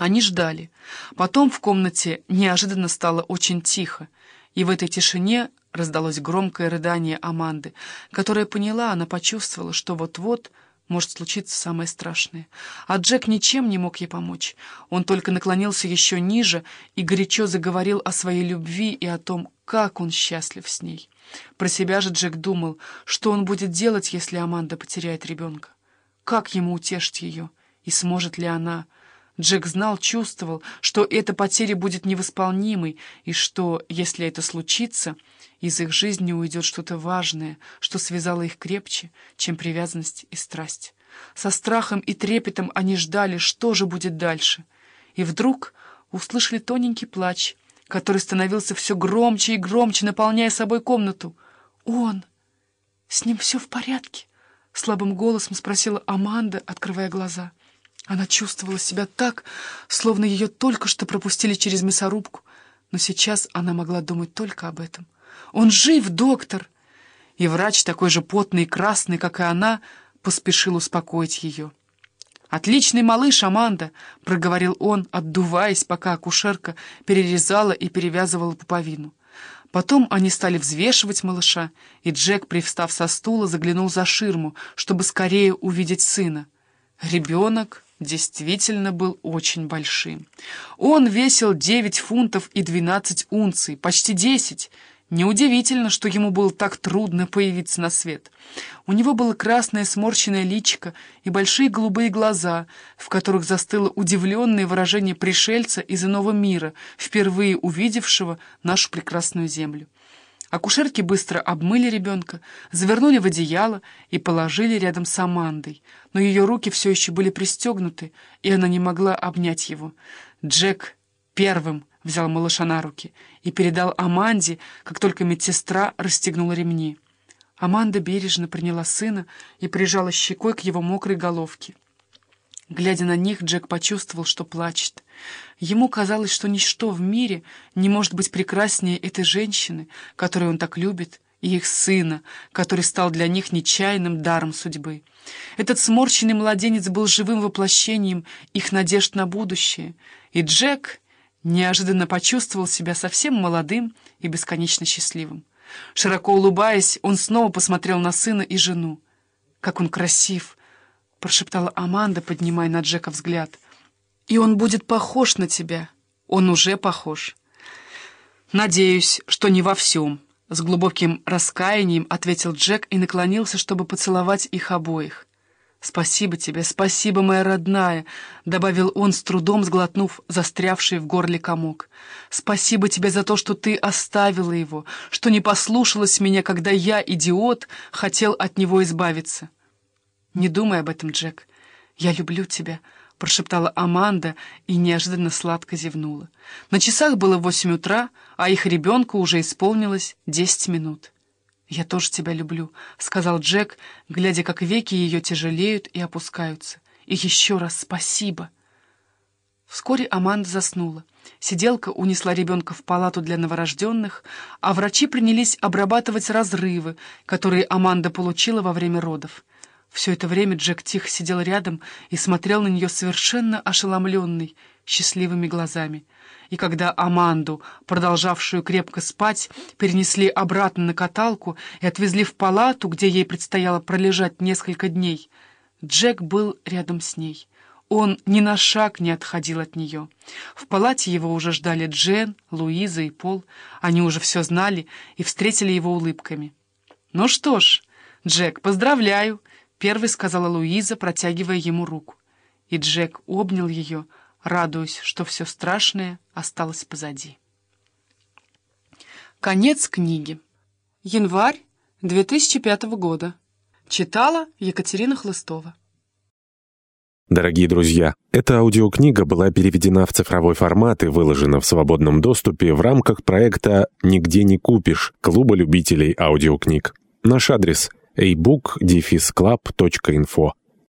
Они ждали. Потом в комнате неожиданно стало очень тихо, и в этой тишине раздалось громкое рыдание Аманды, которая поняла, она почувствовала, что вот-вот может случиться самое страшное. А Джек ничем не мог ей помочь. Он только наклонился еще ниже и горячо заговорил о своей любви и о том, как он счастлив с ней. Про себя же Джек думал, что он будет делать, если Аманда потеряет ребенка. Как ему утешить ее? И сможет ли она... Джек знал, чувствовал, что эта потеря будет невосполнимой, и что, если это случится, из их жизни уйдет что-то важное, что связало их крепче, чем привязанность и страсть. Со страхом и трепетом они ждали, что же будет дальше. И вдруг услышали тоненький плач, который становился все громче и громче, наполняя собой комнату. «Он! С ним все в порядке?» — слабым голосом спросила Аманда, открывая глаза. Она чувствовала себя так, словно ее только что пропустили через мясорубку, но сейчас она могла думать только об этом. «Он жив, доктор!» И врач, такой же потный и красный, как и она, поспешил успокоить ее. «Отличный малыш, Аманда!» — проговорил он, отдуваясь, пока акушерка перерезала и перевязывала пуповину. Потом они стали взвешивать малыша, и Джек, привстав со стула, заглянул за ширму, чтобы скорее увидеть сына. Ребенок действительно был очень большим. Он весил 9 фунтов и 12 унций, почти 10. Неудивительно, что ему было так трудно появиться на свет. У него было красное сморщенное личико и большие голубые глаза, в которых застыло удивленное выражение пришельца из иного мира, впервые увидевшего нашу прекрасную землю. Акушерки быстро обмыли ребенка, завернули в одеяло и положили рядом с Амандой, но ее руки все еще были пристегнуты, и она не могла обнять его. Джек первым взял малыша на руки и передал Аманде, как только медсестра расстегнула ремни. Аманда бережно приняла сына и прижала щекой к его мокрой головке. Глядя на них, Джек почувствовал, что плачет. Ему казалось, что ничто в мире не может быть прекраснее этой женщины, которую он так любит, и их сына, который стал для них нечаянным даром судьбы. Этот сморщенный младенец был живым воплощением их надежд на будущее, и Джек неожиданно почувствовал себя совсем молодым и бесконечно счастливым. Широко улыбаясь, он снова посмотрел на сына и жену. Как он красив! — прошептала Аманда, поднимая на Джека взгляд. «И он будет похож на тебя. Он уже похож». «Надеюсь, что не во всем», — с глубоким раскаянием ответил Джек и наклонился, чтобы поцеловать их обоих. «Спасибо тебе, спасибо, моя родная», — добавил он, с трудом сглотнув застрявший в горле комок. «Спасибо тебе за то, что ты оставила его, что не послушалась меня, когда я, идиот, хотел от него избавиться». «Не думай об этом, Джек. Я люблю тебя», — прошептала Аманда и неожиданно сладко зевнула. На часах было восемь утра, а их ребенку уже исполнилось десять минут. «Я тоже тебя люблю», — сказал Джек, глядя, как веки ее тяжелеют и опускаются. «И еще раз спасибо». Вскоре Аманда заснула. Сиделка унесла ребенка в палату для новорожденных, а врачи принялись обрабатывать разрывы, которые Аманда получила во время родов. Все это время Джек тихо сидел рядом и смотрел на нее совершенно ошеломленный, счастливыми глазами. И когда Аманду, продолжавшую крепко спать, перенесли обратно на каталку и отвезли в палату, где ей предстояло пролежать несколько дней, Джек был рядом с ней. Он ни на шаг не отходил от нее. В палате его уже ждали Джен, Луиза и Пол. Они уже все знали и встретили его улыбками. «Ну что ж, Джек, поздравляю!» Первой сказала Луиза, протягивая ему руку. И Джек обнял ее, радуясь, что все страшное осталось позади. Конец книги. Январь 2005 года. Читала Екатерина Хлыстова. Дорогие друзья, эта аудиокнига была переведена в цифровой формат и выложена в свободном доступе в рамках проекта «Нигде не купишь» Клуба любителей аудиокниг. Наш адрес – ebook-club.info